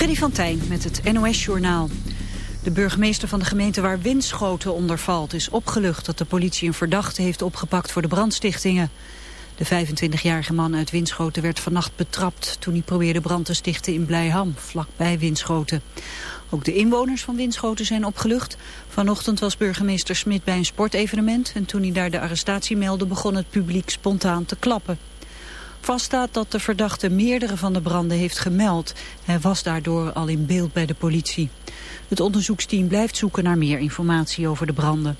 Freddy van Tijn met het NOS-journaal. De burgemeester van de gemeente waar Winschoten onder valt... is opgelucht dat de politie een verdachte heeft opgepakt voor de brandstichtingen. De 25-jarige man uit Winschoten werd vannacht betrapt... toen hij probeerde brand te stichten in Blijham, vlakbij Winschoten. Ook de inwoners van Winschoten zijn opgelucht. Vanochtend was burgemeester Smit bij een sportevenement... en toen hij daar de arrestatie meldde begon het publiek spontaan te klappen. Vaststaat dat de verdachte meerdere van de branden heeft gemeld. Hij was daardoor al in beeld bij de politie. Het onderzoeksteam blijft zoeken naar meer informatie over de branden.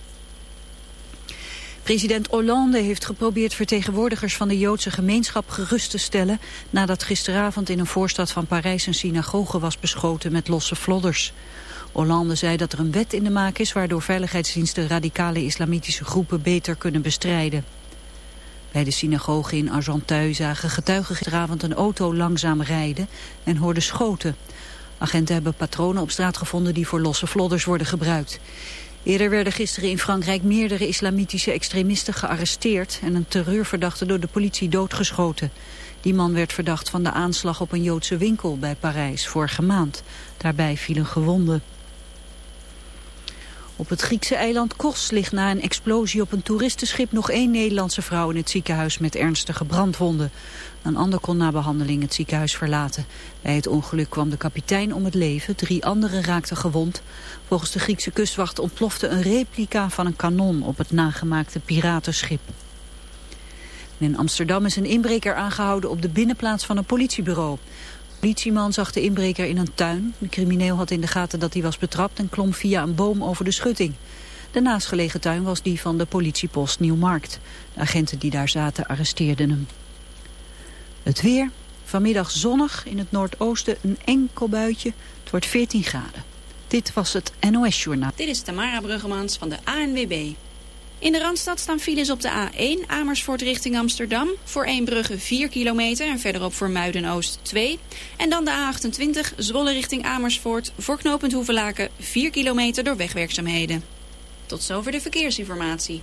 President Hollande heeft geprobeerd vertegenwoordigers van de Joodse gemeenschap gerust te stellen nadat gisteravond in een voorstad van Parijs een synagoge was beschoten met losse flodders. Hollande zei dat er een wet in de maak is waardoor veiligheidsdiensten radicale islamitische groepen beter kunnen bestrijden. Bij de synagoge in Argenteuil zagen getuigen gisteravond een auto langzaam rijden en hoorden schoten. Agenten hebben patronen op straat gevonden die voor losse vlodders worden gebruikt. Eerder werden gisteren in Frankrijk meerdere islamitische extremisten gearresteerd en een terreurverdachte door de politie doodgeschoten. Die man werd verdacht van de aanslag op een Joodse winkel bij Parijs vorige maand. Daarbij vielen gewonden. Op het Griekse eiland Kos ligt na een explosie op een toeristenschip nog één Nederlandse vrouw in het ziekenhuis met ernstige brandwonden. Een ander kon na behandeling het ziekenhuis verlaten. Bij het ongeluk kwam de kapitein om het leven, drie anderen raakten gewond. Volgens de Griekse kustwacht ontplofte een replica van een kanon op het nagemaakte piratenschip. In Amsterdam is een inbreker aangehouden op de binnenplaats van een politiebureau politieman zag de inbreker in een tuin. De crimineel had in de gaten dat hij was betrapt en klom via een boom over de schutting. De naastgelegen tuin was die van de politiepost Nieuwmarkt. De agenten die daar zaten arresteerden hem. Het weer. Vanmiddag zonnig. In het noordoosten een enkel buitje. Het wordt 14 graden. Dit was het NOS Journaal. Dit is Tamara Bruggemans van de ANWB. In de Randstad staan files op de A1 Amersfoort richting Amsterdam. Voor Eembrugge 4 kilometer en verderop voor Muiden-Oost 2. En dan de A28 Zwolle richting Amersfoort. Voor knooppunt Hoevelaken 4 kilometer door wegwerkzaamheden. Tot zover de verkeersinformatie.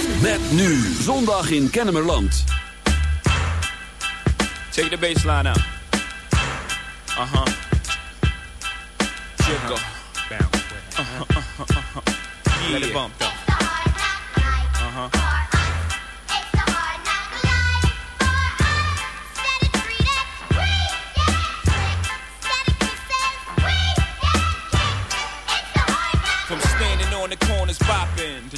Met nu zondag in Kennemerland. Take the baseline out. Uh-huh. Jiggle. Uh-huh, uh-huh, uh-huh. Let it bump though.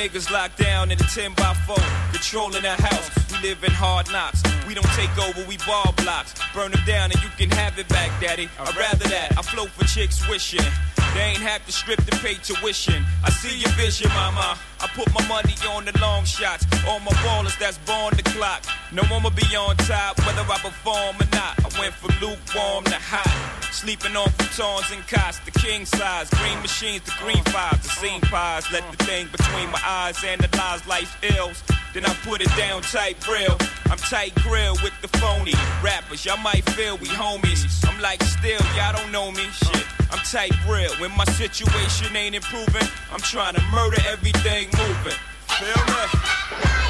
Niggas locked down in the 10 by 4, controlling the house. We live in hard knocks. We don't take over, we ball blocks. Burn them down and you can have it back, daddy. I'd rather that. I flow for chicks wishing. They ain't have to strip to pay tuition. I see your vision, mama. I put my money on the long shots. All my ballers that's born the clock. No one will be on top, whether I perform or not. I went from lukewarm to hot. Sleeping on futons and cots, the king size. Green machines, the green fives, the scene pies. Let the thing between my eyes analyze life's ills. Then I put it down tight real. I'm tight grill with the phony rappers. Y'all might feel we homies. I'm like still, y'all don't know me. Shit, I'm tight real. When my situation ain't improving, I'm trying to murder everything moving. Feel me?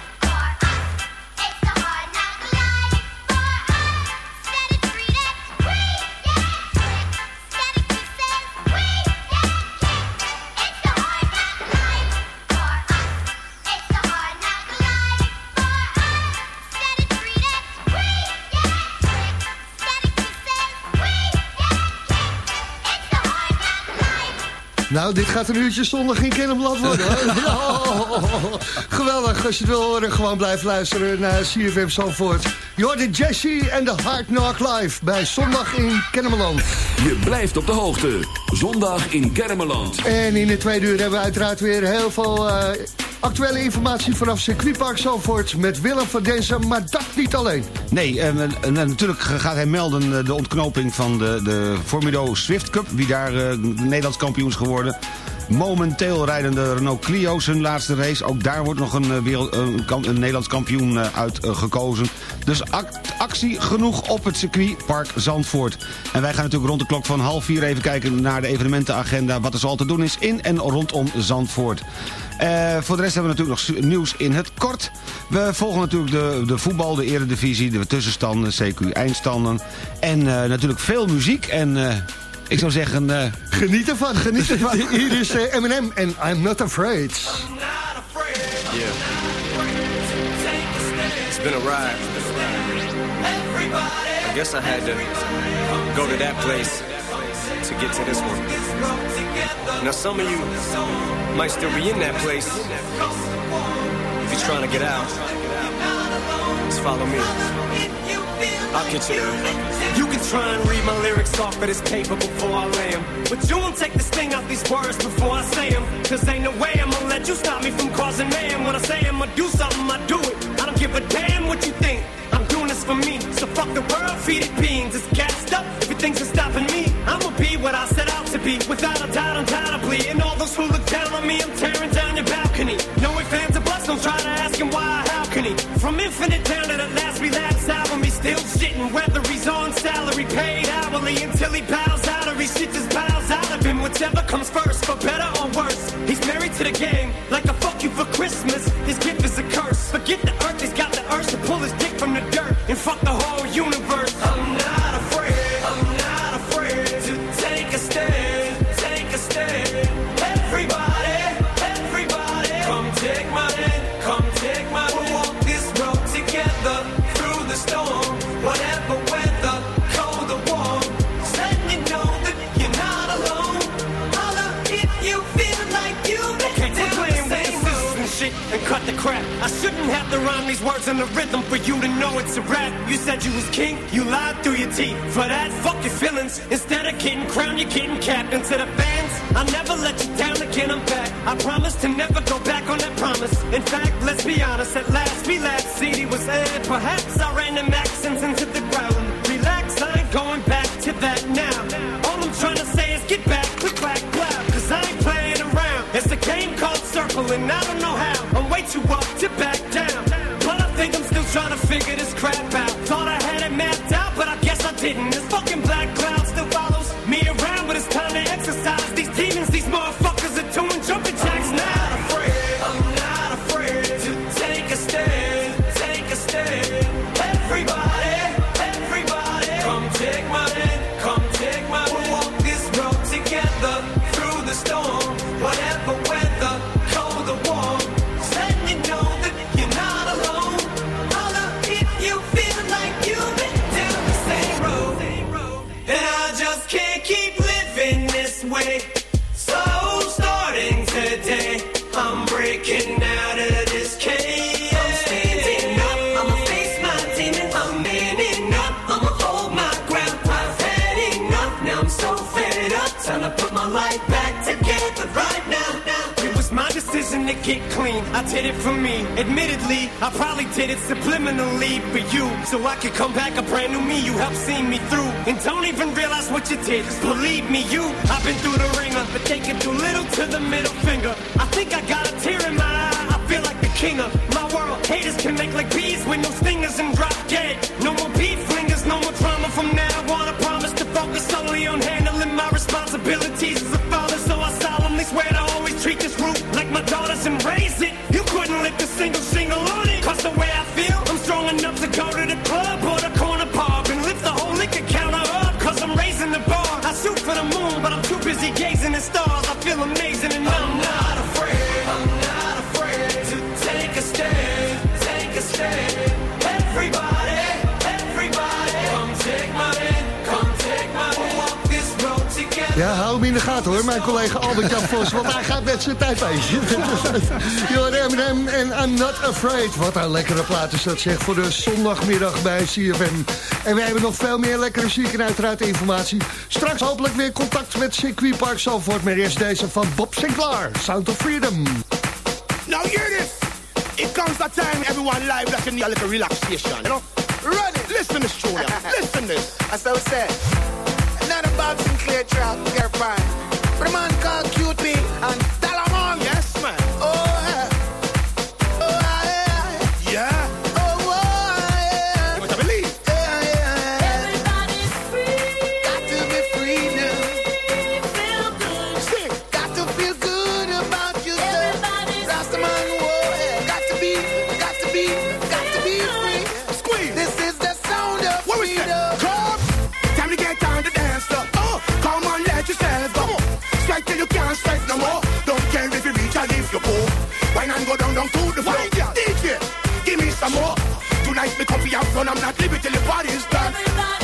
Nou, dit gaat een uurtje zondag in Kennemerland worden. Oh, geweldig, als je het wil horen, gewoon blijf luisteren naar CFM Zandvoort. Je hoort de Jesse en de Hard Knock Live bij Zondag in Kennemerland. Je blijft op de hoogte. Zondag in Kermeland. En in de tweede uur hebben we uiteraard weer heel veel eh, actuele informatie vanaf circuitpark Zandvoort met Willem van Denzen, maar dat niet alleen. Nee, en, en- natuurlijk gaat hij melden eh, de ontknoping van de, de Formido Swift Cup... wie daar eh, Nederlands kampioen is geworden. Momenteel rijden de Renault Clio's hun laatste race. Ook daar wordt nog een, eh, wereld, een, Nederlands kampioen uit gekozen. Dus ac- actie genoeg op het circuitpark Zandvoort. En wij gaan natuurlijk rond de klok van half vier even kijken naar de evenementenagenda... wat er zoal te doen is in en rondom Zandvoort. Eh, voor de rest hebben we natuurlijk nog nieuws in het kort. We volgen natuurlijk de, de voetbal, de eredivisie, de tussenstanden, CQ-eindstanden. En eh, natuurlijk veel muziek. En eh, ik zou zeggen... eh, Geniet ervan, geniet ervan. Hier is Eminem en I'm Not Afraid. Yeah. It's been a ride. I guess I had to go to that place to get to this one. Now, some of you might still be in that place. If you're trying to get out, just follow me. I'll get you there. You can try and read my lyrics off of this paper before I lay 'em. But you won't take the sting out these words before I say 'em. Cause ain't no way I'm gonna let you stop me from causing mayhem. When I say I'm gonna do something, said you was king, you lied through your teeth. For that, fuck your feelings. Instead of getting crown, you're getting capped into the fans, I'll never let you down again, I'm back. I promise to never go back on that promise. In fact, let's be honest, at last get clean. I did it for me. Admittedly, I probably did it subliminally for you. So I could come back a brand new me. You helped see me through. And don't even realize what you did. Believe me, you. I've been through the ringer, but they can do little to the middle finger. I think I got a tear in my eye. I feel like the king of my world. Haters can make like bees with no stingers and in de gaten hoor, mijn collega Albert-Jan Vos. Want hij gaat met zijn tijd mee. Jor Eminem en I'm Not Afraid. Wat een lekkere plaat is dat zeg voor de zondagmiddag bij CFM. En wij hebben nog veel meer lekkere zieken en uiteraard informatie. Straks hopelijk weer contact met Circuit Park Zalvoort. Maar eerst deze van Bob Sinclair, Sound of Freedom. Now hear this. It comes that time everyone live like in need a little relaxation. You know? Ready? Listen to this, Listen this. As I said. dog since late track, they're fine. But a man called QP and I'm not leaving till the party's done.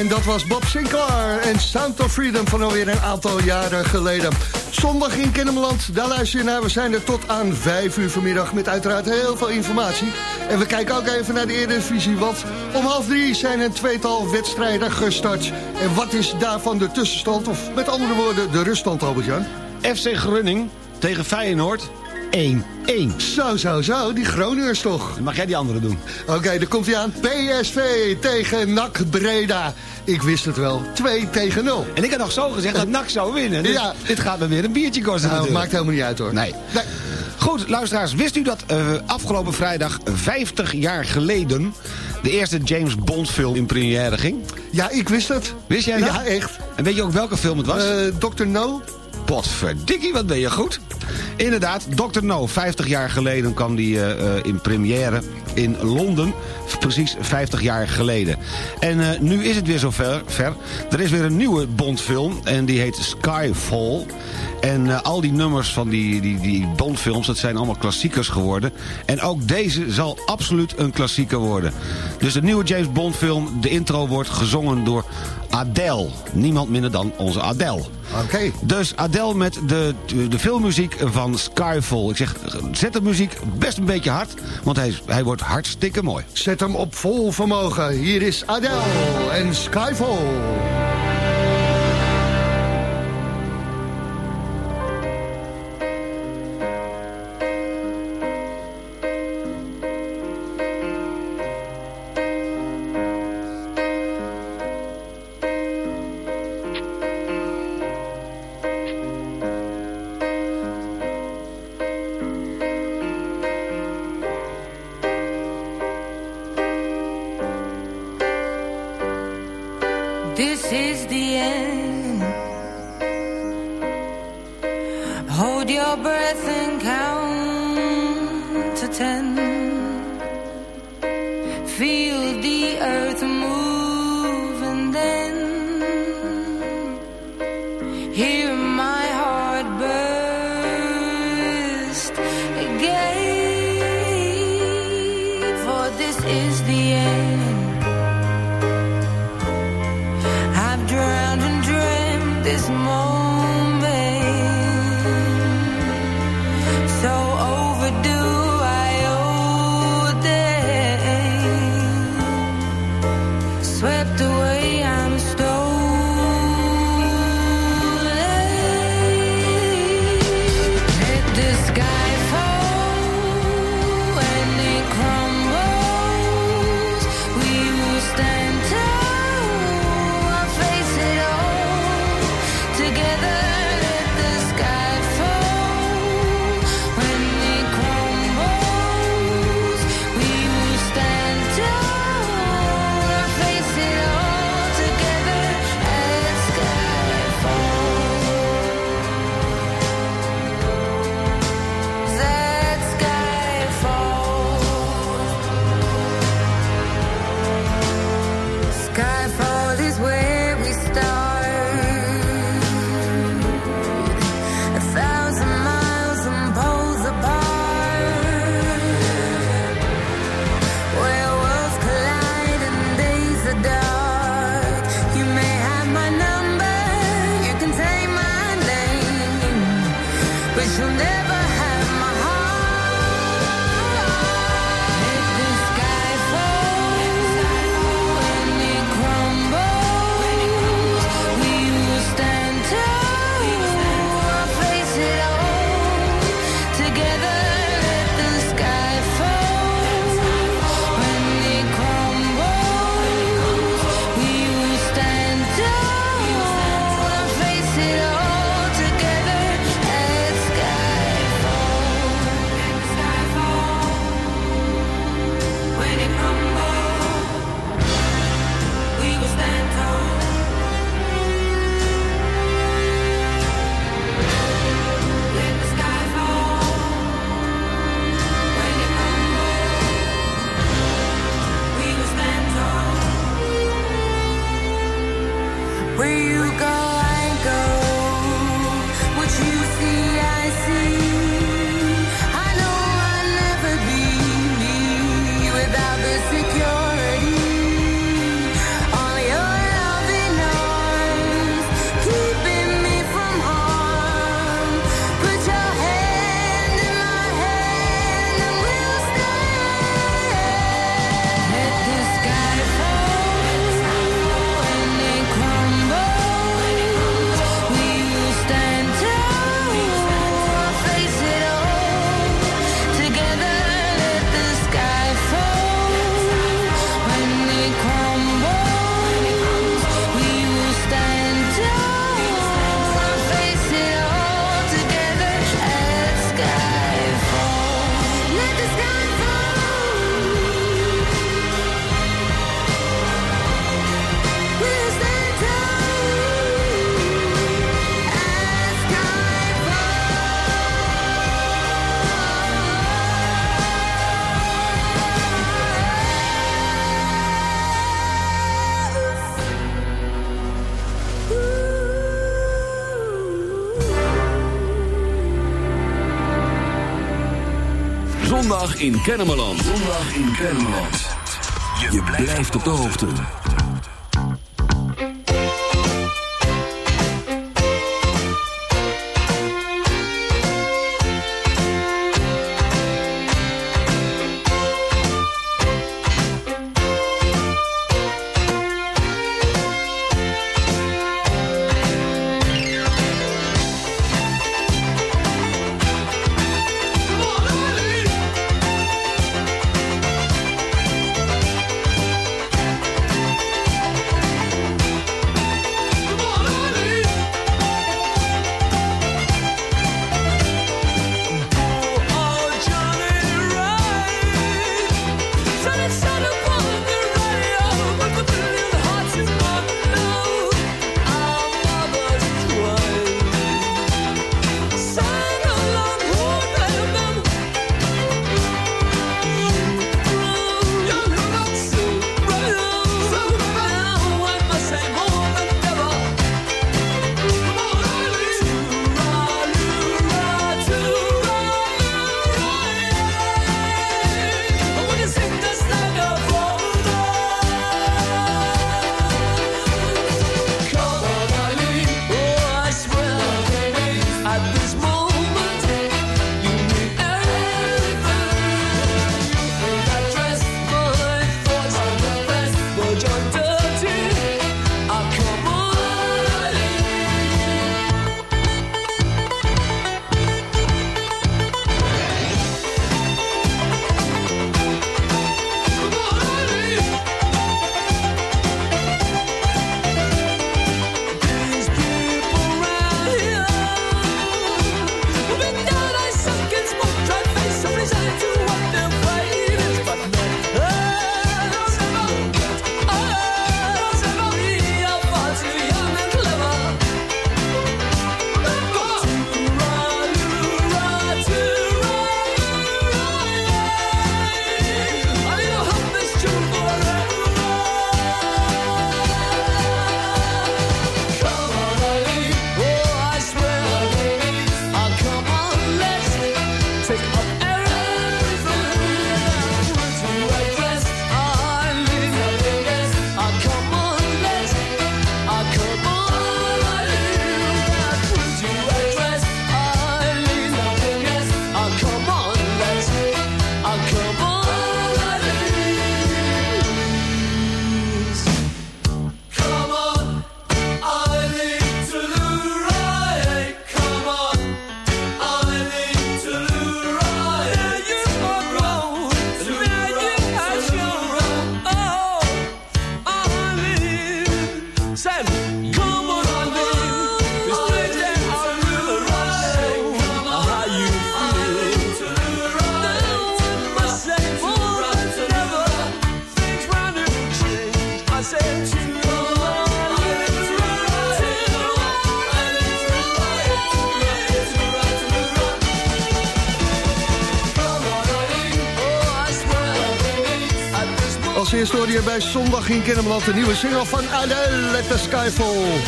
En dat was Bob Sinclair en Sound of Freedom van alweer een aantal jaren geleden. Zondag in Kennemerland, daar luister je naar. We zijn er tot aan 5 uur vanmiddag met uiteraard heel veel informatie. En we kijken ook even naar de Eredivisie, want om half drie zijn een tweetal wedstrijden gestart. En wat is daarvan de tussenstand, of met andere woorden de ruststand, Albert-Jan? FC Grunning tegen Feyenoord 1-1. Zo, zo, zo, die Groningers toch. Dan mag jij die andere doen. Oké, dan komt hij aan. PSV tegen NAC Breda. Ik wist het wel. 2 tegen 0. En ik had nog zo gezegd dat NAC zou winnen. Dus Ja. dit gaat me weer een biertje kosten Nou, natuurlijk. maakt helemaal niet uit hoor. Nee. Goed, luisteraars, wist u dat eh, afgelopen vrijdag 50 jaar geleden... de eerste James Bond film in première ging? Ja, ik wist het. Wist jij dat? Ja, echt. En weet je ook welke film het was? Eh Dr. No? Potverdikkie, wat ben je goed. Inderdaad, Dr. No, 50 jaar geleden kwam die eh, eh, in première in Londen. Precies 50 jaar geleden. En eh, nu is het weer zover. Ver. Er is weer een nieuwe Bondfilm en die heet Skyfall. En al die nummers van die, die, die Bondfilms, dat zijn allemaal klassiekers geworden. En ook deze zal absoluut een klassieker worden. Dus de nieuwe James Bond film, de intro wordt gezongen door Adele. Niemand minder dan onze Adele. Oké. Dus Adele met de, de filmmuziek van Skyfall. Ik zeg, zet de muziek best een beetje hard, want hij, hij wordt hartstikke mooi. Zet hem op vol vermogen. Hier is Adele en Skyfall. In Kennemerland. Zondag in Kennemerland. Je blijft op de hoogte. Sam. Als eerste bij Zondag in Kennemerland... de nieuwe single van Adele, Let the Sky Fall.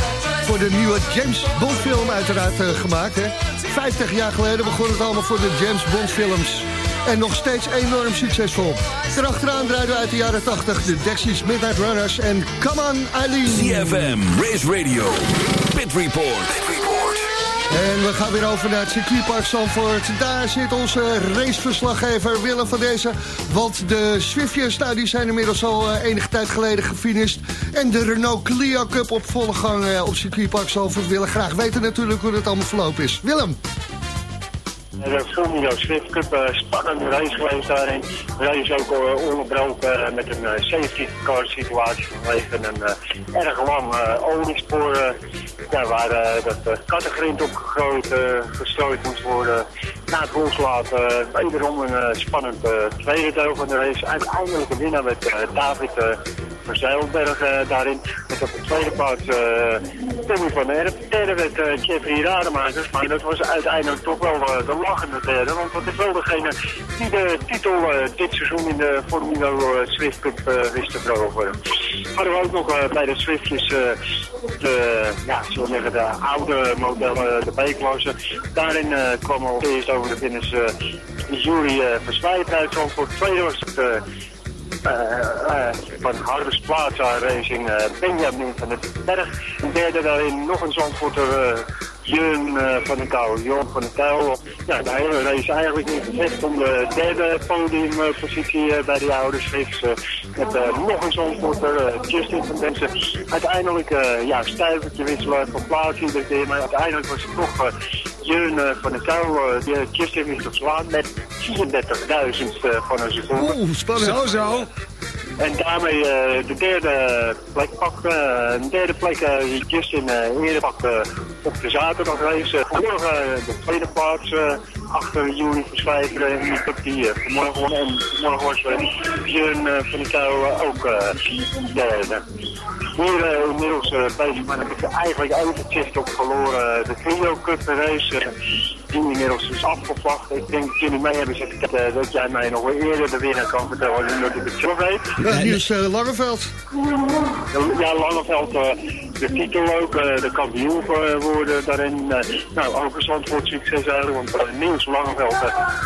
Voor de nieuwe James Bond film uiteraard uh, gemaakt. Hè? 50 jaar geleden begon het allemaal voor de James Bond films. En nog steeds enorm succesvol. Erachteraan draaiden we uit de jaren 80 de Dexys Midnight Runners en Come On Eileen. CFM, Race Radio, Pit Report. En we gaan weer over naar het circuitpark Zandvoort. Daar zit onze raceverslaggever Willem van deze. Want de Swiftjes nou, die zijn inmiddels al uh, enige tijd geleden gefinished. En de Renault Clio Cup op volle gang uh, op circuitpark Zandvoort. Willen graag weten natuurlijk hoe het allemaal verlopen is. Willem. De Fulmino Swift Cup, uh, spannende race geweest daarin. De race ook uh, onderbroken met een safety car situatie vanwege een erg lang oliespoor. Ja, waar dat uh, kattegrind opgegooid, gestrooid moest worden. Na het loslaten wederom een spannend tweede deel van de race. Uiteindelijk de winnaar met David Verzeilberg daarin. Met op de tweede plaats Tommy van Erp. Derde werd Jeffrey Rademakers. Maar dat was uiteindelijk toch wel de lachende derde. Want dat is wel degene die de titel dit seizoen in de Formula Swift Cup wist te veroveren. Hadden we ook nog bij de Swiftjes de, ja, de oude modellen, de B-klasse. Daarin uh, kwam al eerst over de finish uh, Jury uh, Verswijt uit Zandvoort. Tweede was het... eh, eh, eh, van Harvest Plaza Racing uh, Benjamin van den Berg. En derde daarin nog een Zandvoorter uh, Jun van den Kou, Jon van den Kou. Ja, de hele race eigenlijk niet gevecht om de derde podiumpositie bij de ouders. met nog een Zandvoorter, Justin van Densen. Uiteindelijk, ja, stuivertje wisselen van plaats iedere. Maar uiteindelijk was het toch Jeun van den Kou, die Justin wist te slaan met 34.000 van een seconde. Oeh, spannend. Zo, zo. En daarmee uh, de derde plek pakken. Uh, de derde plek uh, Justin uh, eerder pakken op de zaterdag race. vanmorgen de tweede plaats achter Juli Verschijver en die cup die vanmorgen won. En morgen was Björn van de Kou ook derde. Hier inmiddels bezig, maar heb ik eigenlijk overzicht op verloren. De Clio Cup race die inmiddels is afgevlacht. Ik denk dat jullie mee hebben zitten kijken dat jij mij nog wel eerder de winnaar kan vertellen dat ik het zelf weet. Ja, Niels uh, Langeveld. Ja, Langeveld, uh, de titel ook, uh, de kampioen worden daarin. nou, ook een Zandvoort succes eigenlijk, want Niels Langeveld,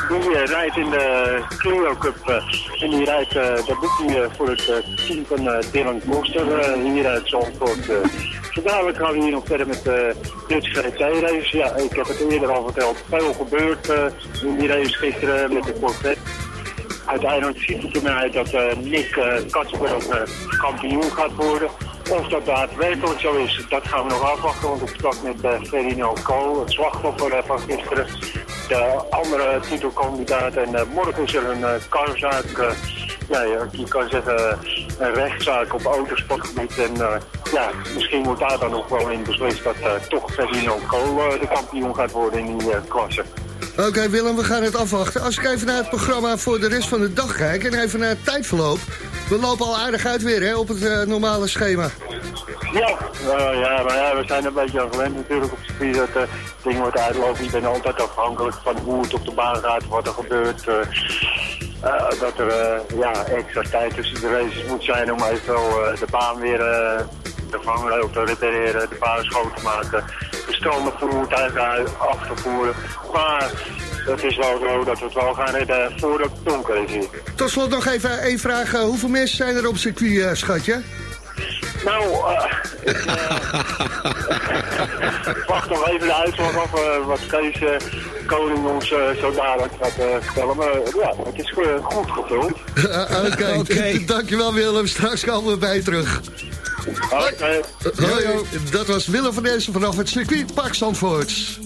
die rijdt in de Clio Cup. en die rijdt, dat doet hij voor het team van Dylan Koster hier uit Zandvoort. Zo dadelijk gaan we hier nog verder met de Dutch GT-race. Ja, ik heb het eerder al verteld. Veel gebeurd in die race gisteren met de Corvette uiteindelijk ziet het ernaar uit dat uh, Nick uh, Katsper ook uh, kampioen gaat worden. Of dat daadwerkelijk zo is, dat gaan we nog afwachten. Want ik sprak met uh, Ferino Co, het slachtoffer van gisteren. De andere titelkandidaat. En morgen is er een karzaak. ja, je kan zeggen een rechtszaak op autosportgebied. En ja, misschien wordt daar dan nog wel in beslist dat toch Ferino Co de kampioen gaat worden in die klasse. Oké Willem, we gaan het afwachten. Als ik even naar het programma voor de rest van de dag kijk... en even naar het tijdverloop... we lopen al aardig uit weer hè, op het uh, normale schema. Ja, uh, ja, maar ja, we zijn een beetje aan gewend natuurlijk op circuit dat uh, dingen wordt uitlopen. Je bent altijd afhankelijk van hoe het op de baan gaat, wat er gebeurt. dat er ja, extra tijd tussen de races moet zijn om eventueel de baan weer te vangen te repareren, de baan schoon te maken stromen voertuigen af te voeren. Maar het is wel zo dat we het wel gaan redden voor het donker is hier. Tot slot nog even één vraag. Hoeveel mensen zijn er op circuit, uh, schatje? Nou, uh, ik uh, wacht nog even de uitslag af uh, wat Kees Koning ons zo dadelijk gaat vertellen. Maar ja, het is goed gevuld. Oké, okay. dankjewel Willem. Straks komen we bij terug. Hoi, dat was Willem van Dessen vanaf het circuit Park Zandvoort.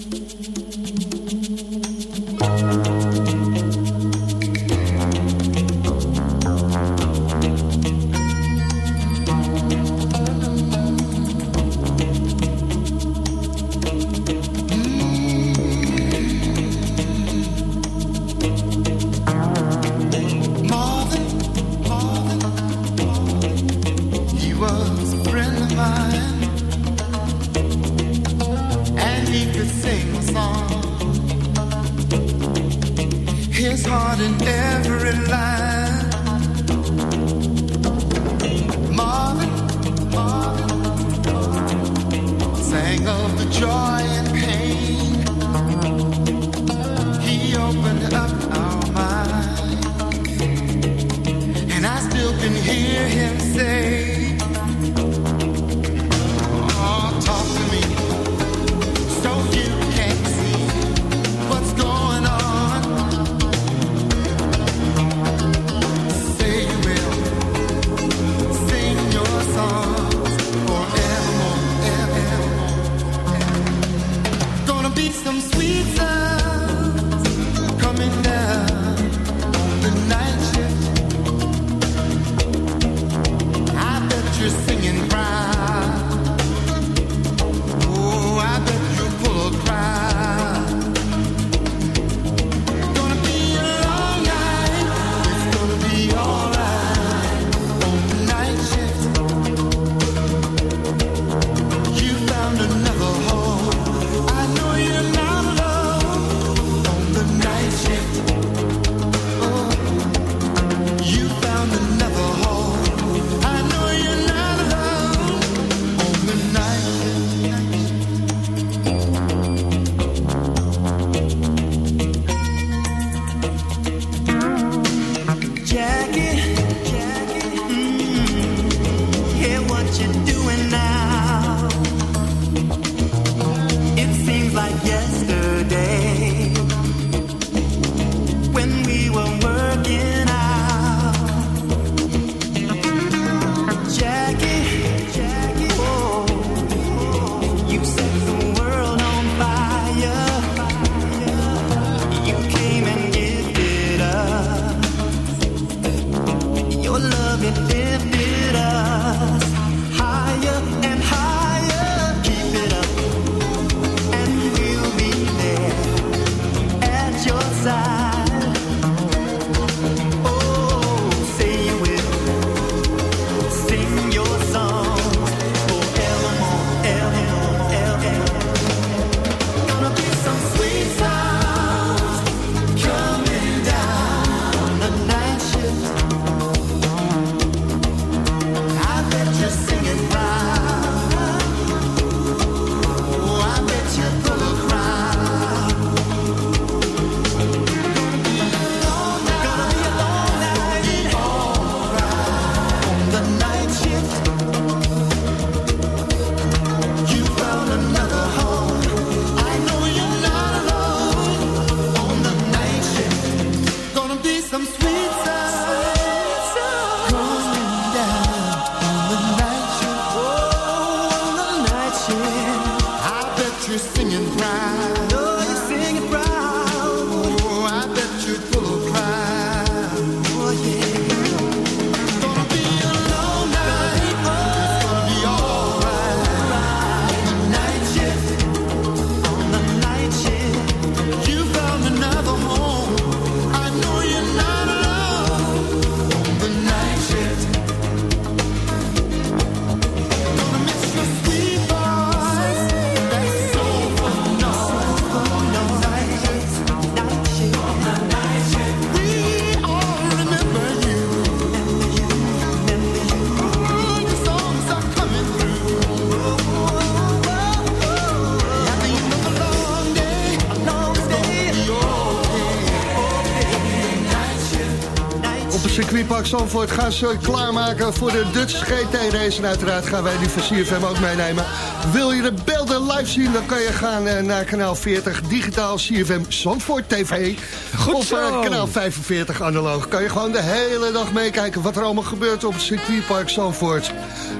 Circuitpark Zandvoort gaan ze klaarmaken voor de Dutch GT-race. En uiteraard gaan wij die van CFM ook meenemen. Wil je de beelden live zien, dan kan je gaan eh, naar kanaal 40 digitaal CFM Zandvoort TV. Goed of zo. kanaal 45 analoog. Kan je gewoon de hele dag meekijken wat er allemaal gebeurt op het circuitpark Zandvoort.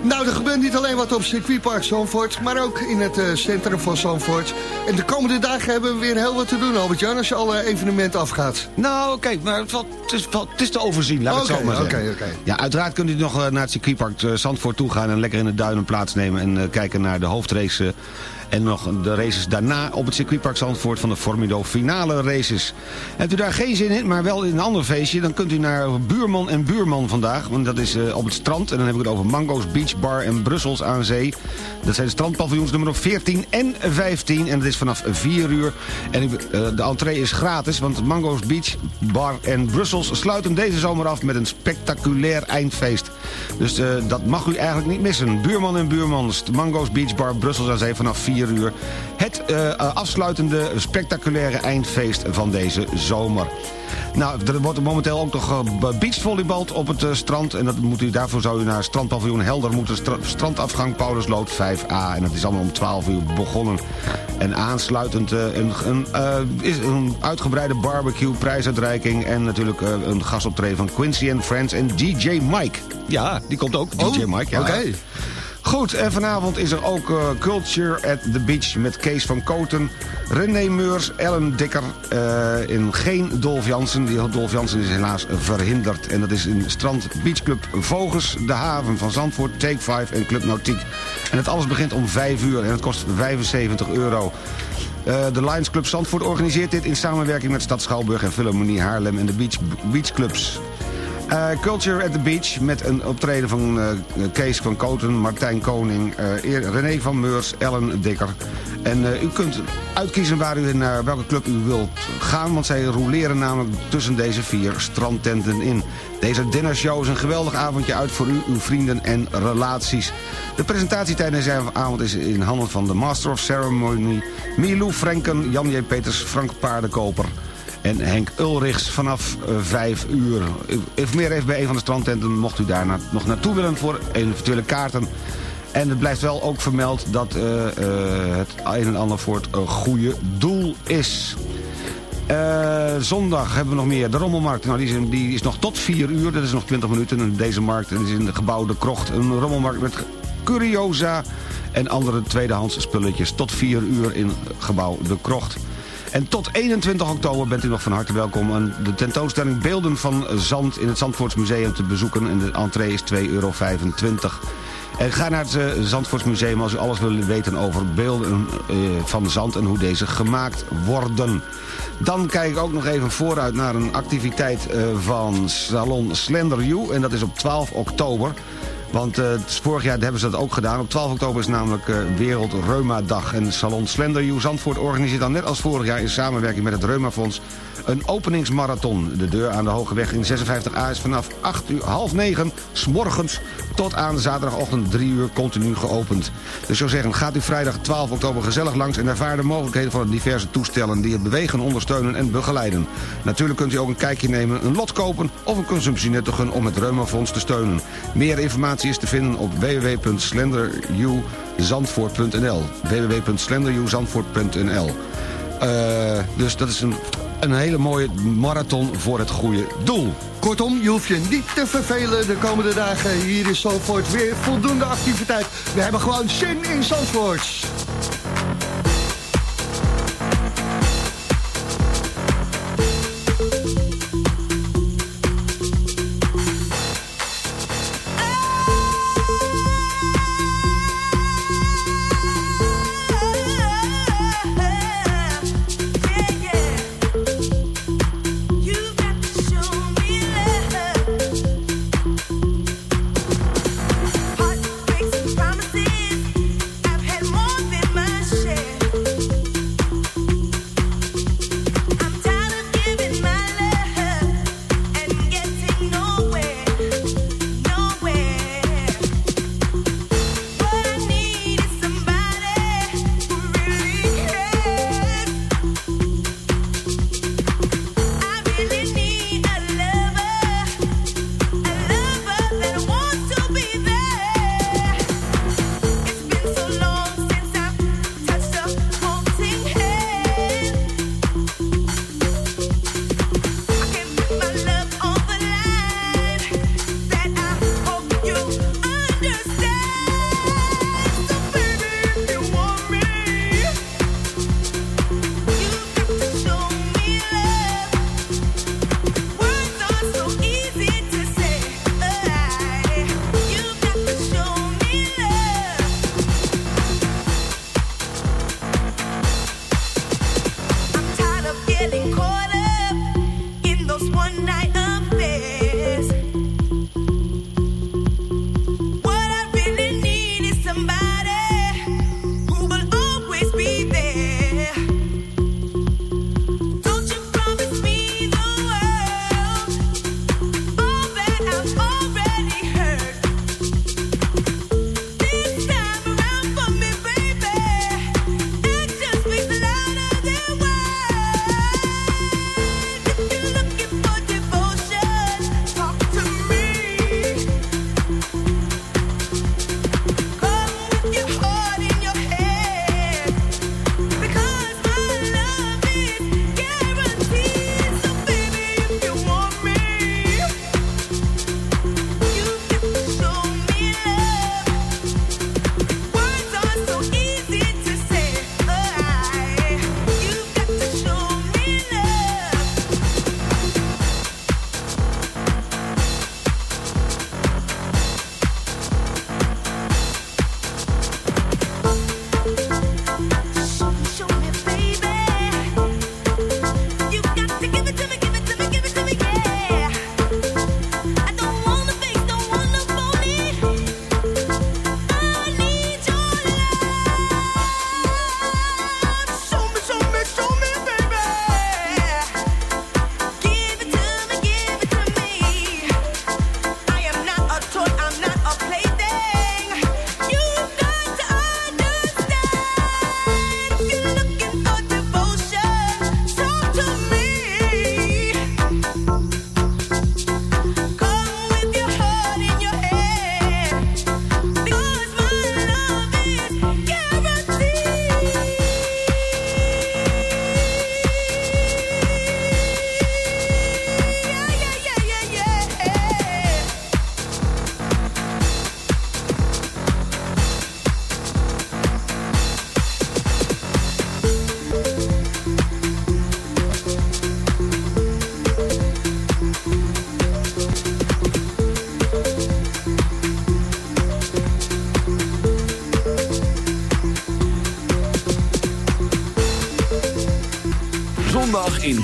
Nou, er gebeurt niet alleen wat op het circuitpark Zandvoort, maar ook in het eh, centrum van Zandvoort. En de komende dagen hebben we weer heel wat te doen, Albert-Jan, als je alle evenementen afgaat. Nou, kijk, maar het, valt, het, is, het is te overzien, laat ik het zo maar zeggen. oké, oké. Ja, uiteraard kunt u nog eh, naar het circuitpark Zandvoort toe gaan... en lekker in de duinen plaatsnemen en kijken naar de hoofdrace... en nog de races daarna op het circuitpark Zandvoort van de Formido finale races. Hebt u daar geen zin in, maar wel in een ander feestje... dan kunt u naar Buurman en Buurman vandaag. Want dat is eh, op het strand. En dan heb ik het over Mango's Beach Bar en Brussels aan Zee. Dat zijn de strandpaviljoens nummer 14 en 15. En dat is vanaf 4 uur. En eh, de entree is gratis, want Mango's Beach Bar en Brussels... sluiten deze zomer af met een spectaculair eindfeest. Dus eh, dat mag u eigenlijk niet missen. Buurman en Buurman, Mango's Beach Bar Brussels aan Zee vanaf 4 uur. Het eh, afsluitende spectaculaire eindfeest van deze zomer. Nou, er wordt momenteel ook nog uh, beachvolleybald op het eh, strand. En dat moet u, daarvoor zou u naar strandpaviljoen Helder moeten. Stra- strandafgang Paulusloot 5A. En dat is allemaal om 12 uur begonnen. En aansluitend eh, een, een, eh, is een uitgebreide barbecue, prijsuitreiking... en natuurlijk eh, een gastoptreden van Quincy and Friends en DJ Mike. Ja, die komt ook, DJ Mike. Ja. oké. Goed, en vanavond is er ook eh, Culture at the Beach met Kees van Koten, René Meurs, Ellen Dikker eh, in geen Dolf Jansen. Die Dolf Jansen is helaas verhinderd. En dat is in Strand Beach Club Vogels, de haven van Zandvoort, Take 5 en Club Nautiek. En het alles begint om 5 uur en het kost 75 euro. Eh, de Lions Club Zandvoort organiseert dit in samenwerking met Stad Schouwburg en Philharmonie Haarlem en de Beach, Beach Clubs. Eh, Culture at the Beach met een optreden van eh, Kees van Koten, Martijn Koning, Eer- René van Meurs, Ellen Dikker. En u kunt uitkiezen waar u naar welke club u wilt gaan, want zij roleren namelijk tussen deze vier strandtenten in. Deze dinnershow is een geweldig avondje uit voor u, uw vrienden en relaties. De presentatie tijdens deze avond is in handen van de Master of Ceremony, Milou Frenken, Jan J. Peters, Frank Paardenkoper en Henk Ulrichs vanaf eh, 5 uur. Informeer even bij een van de strandtenten mocht u daar nog naartoe willen voor eventuele kaarten. En het blijft wel ook vermeld dat eh, eh, het een en ander voor het eh, goede doel is. Eh, zondag hebben we nog meer. De Rommelmarkt, nou, die, is, die is nog tot 4 uur. Dat is nog 20 minuten. En deze markt is in gebouw De Krocht. Een rommelmarkt met curiosa en andere tweedehands spulletjes. Tot 4 uur in gebouw De Krocht. En tot 21 oktober bent u nog van harte welkom aan de tentoonstelling Beelden van Zand in het Zandvoortsmuseum te bezoeken. En de entree is 2,25 euro. En ga naar het eh, Zandvoortsmuseum als u alles wil weten over beelden eh, van zand en hoe deze gemaakt worden. Dan kijk ik ook nog even vooruit naar een activiteit eh, van Salon Slender You. En dat is op 12 oktober. Want eh, vorig jaar hebben ze dat ook gedaan. Op 12 oktober is namelijk eh, Wereld Reuma Dag. En Salon Slender You Zandvoort organiseert dan net als vorig jaar... in samenwerking met het Reumafonds een openingsmarathon. De deur aan de Hoge Weg in 56A is vanaf 8 uur, half 9 s morgens tot aan zaterdagochtend 3 uur continu geopend. Dus zou zeggen, gaat u vrijdag 12 oktober gezellig langs... en ervaar de mogelijkheden van de diverse toestellen... die het bewegen, ondersteunen en begeleiden. Natuurlijk kunt u ook een kijkje nemen, een lot kopen... of een consumptie nuttigen om het Reumafonds te steunen. Meer informatie is te vinden op www.slenderuzandvoort.nl www.slenderuzandvoort.nl Eh, Dus dat is een, een hele mooie marathon voor het goede doel. Kortom, je hoeft je niet te vervelen de komende dagen. Hier is Zandvoort weer voldoende activiteit. We hebben gewoon zin in Zandvoort.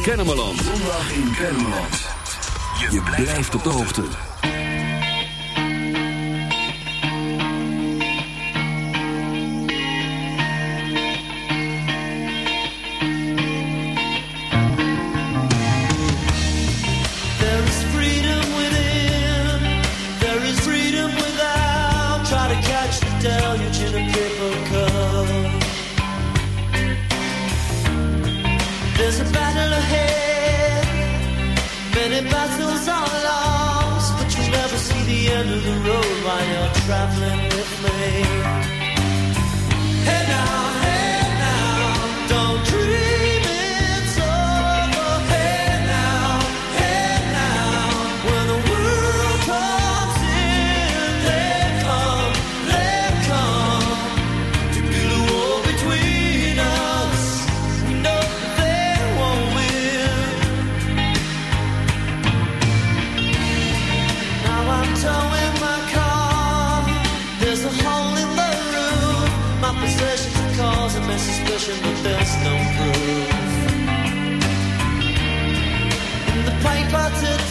Kennemerland. Zondag in Kennemerland. Je blijft op de hoogte. Suspicion, but there's no proof. In the paper today,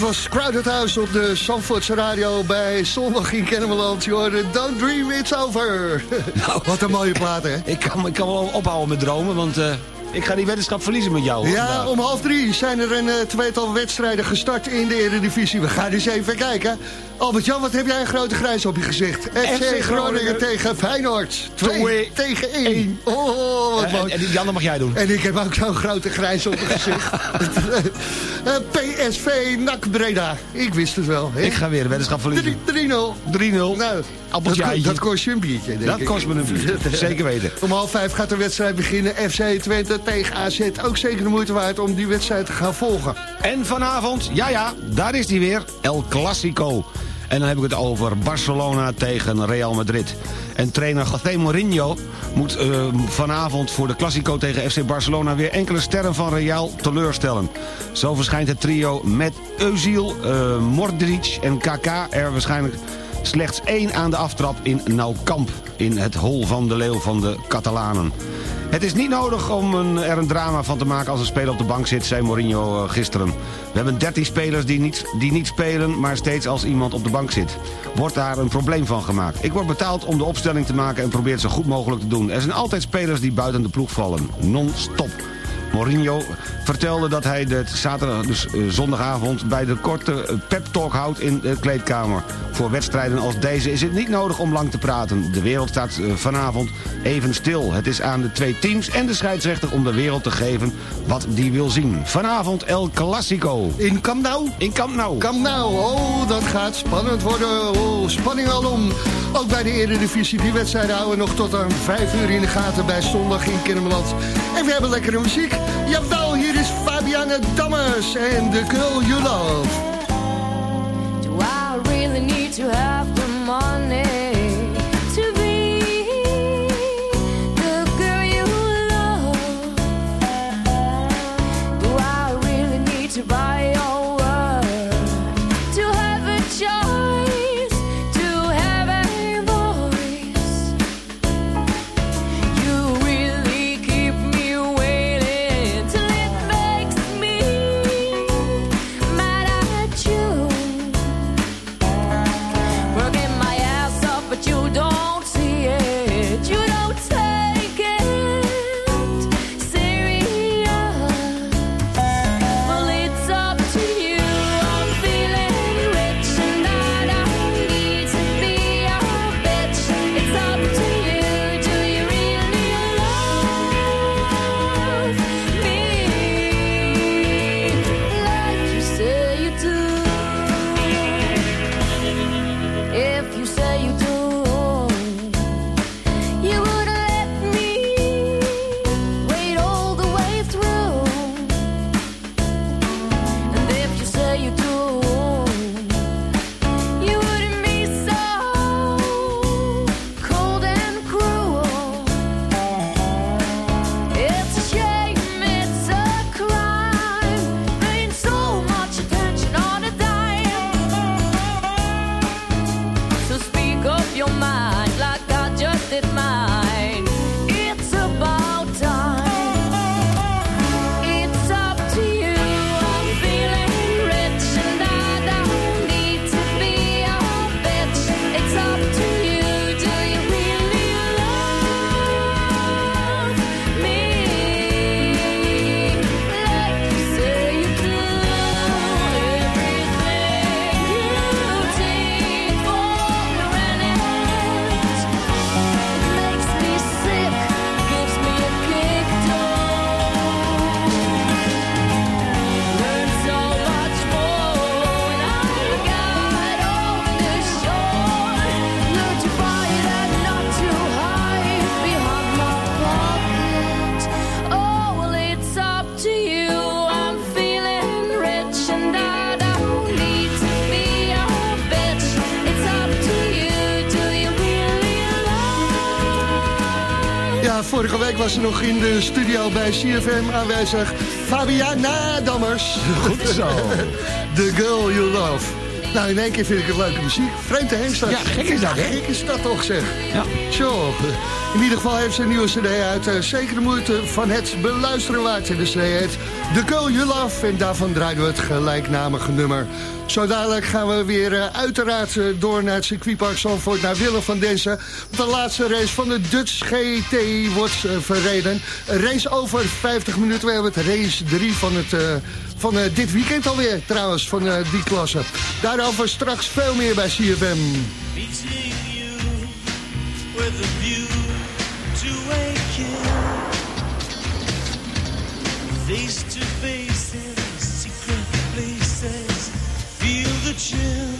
was Crowded House op de Zandvoortse radio bij Zondag in Kennemerland. Je hoorde Don't Dream It's Over. Wat een mooie plaat, hè? Ik kan, ik kan wel ophouden met dromen, want eh, ik ga die weddenschap verliezen met jou. hoor, Ja, vandaag. om half drie zijn er een eh, tweetal wedstrijden gestart in de Eredivisie. We gaan eens even kijken. Albert-Jan, wat heb jij een grote grijs op je gezicht? FC Groningen Groningen tegen Feyenoord. Twee Twee tegen één. Oh, wat En, mooi. en die Jan, dat mag jij doen. En ik heb ook zo'n grote grijs op mijn gezicht. Eh, PSV NAC Breda. Ik wist het wel. hè? Ik ga weer een weddenschap verliezen. 3-0. 3-0. Nou, dat, dat kost je een biertje, denk Dat ik. kost me een biertje, zeker weten. Om half vijf gaat de wedstrijd beginnen. FC Twente tegen AZ. Ook zeker de moeite waard om die wedstrijd te gaan volgen. En vanavond, ja ja, daar is hij weer, El Clasico. En dan heb ik het over Barcelona tegen Real Madrid. En trainer José Mourinho moet eh, vanavond voor de Clasico tegen FC Barcelona... weer enkele sterren van Real teleurstellen. Zo verschijnt het trio met Özil, eh Modric en Kaká er waarschijnlijk slechts één aan de aftrap in Nou in het hol van de leeuw van de Catalanen. Het is niet nodig om er een drama van te maken als een speler op de bank zit, zei Mourinho eh, gisteren. We hebben 13 spelers die niet, die niet spelen, maar steeds als iemand op de bank zit. Wordt daar een probleem van gemaakt. Ik word betaald om de opstelling te maken en probeer het zo goed mogelijk te doen. Er zijn altijd spelers die buiten de ploeg vallen. Non-stop. Mourinho vertelde dat hij de zaterdag, dus eh, zondagavond... bij de korte eh, pep talk houdt in de kleedkamer. Voor wedstrijden als deze is het niet nodig om lang te praten. De wereld staat eh, vanavond even stil. Het is aan de twee teams en de scheidsrechter om de wereld te geven wat die wil zien. Vanavond El Clasico. In Camp Nou? In Camp Nou. Camp Nou, oh, dat gaat spannend worden. Oh, spanning alom. Ook bij de Eredivisie, die wedstrijden houden nog tot aan 5 uur in de gaten bij zondag in Kennemerland. En we hebben lekkere muziek. Jawel, hier is Fabiana Dammers en The Girl You Love. Do I really need to have the money was er nog in de studio bij CFM aanwezig Fabiana Dammers. Goed zo. The Girl You Love. Nou, in één keer vind ik het leuke muziek. Vreemde Heemstad. Ja, gek is dat, hè? Gek is dat toch, zeg. Ja. Zo. In ieder geval heeft ze een nieuwe cd uit. eh, zeker de moeite van het beluisteren waard. De cd heet The Girl You Love. En daarvan draaien we het gelijknamige nummer. Zo dadelijk gaan we weer eh, uiteraard eh, door naar het circuitpark Zandvoort... naar Willem van Densen. De laatste race van de Dutch GT wordt verreden. Een race over 50 minuten. We hebben het race 3 van, het, van eh, dit weekend alweer, trouwens, van eh, die klasse. Daarover straks veel meer bij CFM. Face to face in secret feel the chill.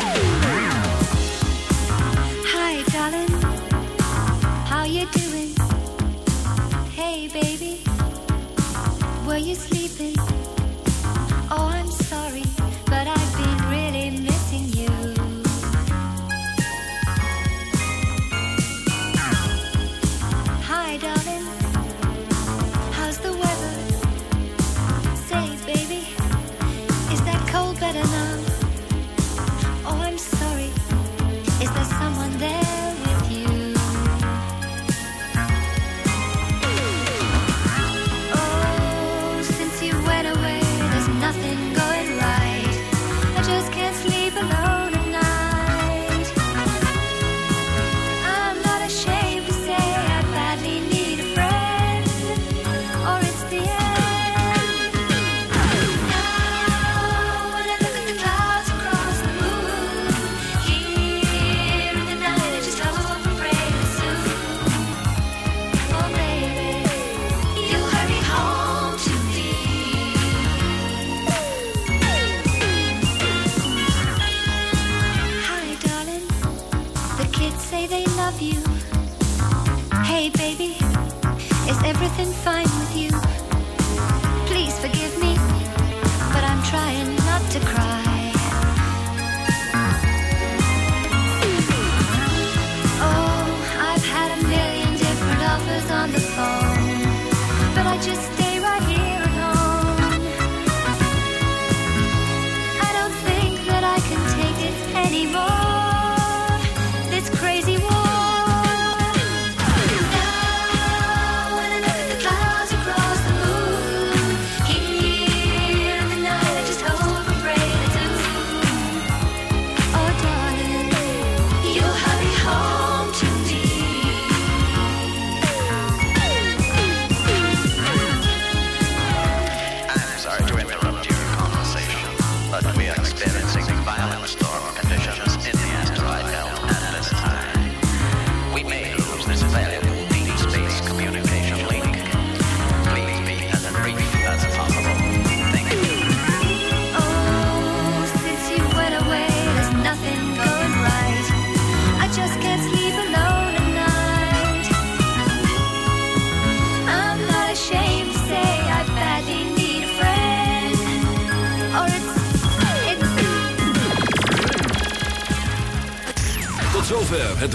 baby? Were you sleeping?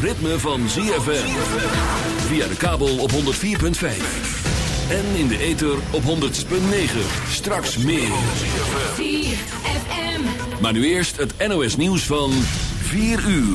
Ritme van ZFM. Via de kabel op 104.5. En in de ether op 100.9. Straks meer. ZFM. Maar nu eerst het NOS nieuws van 4 uur.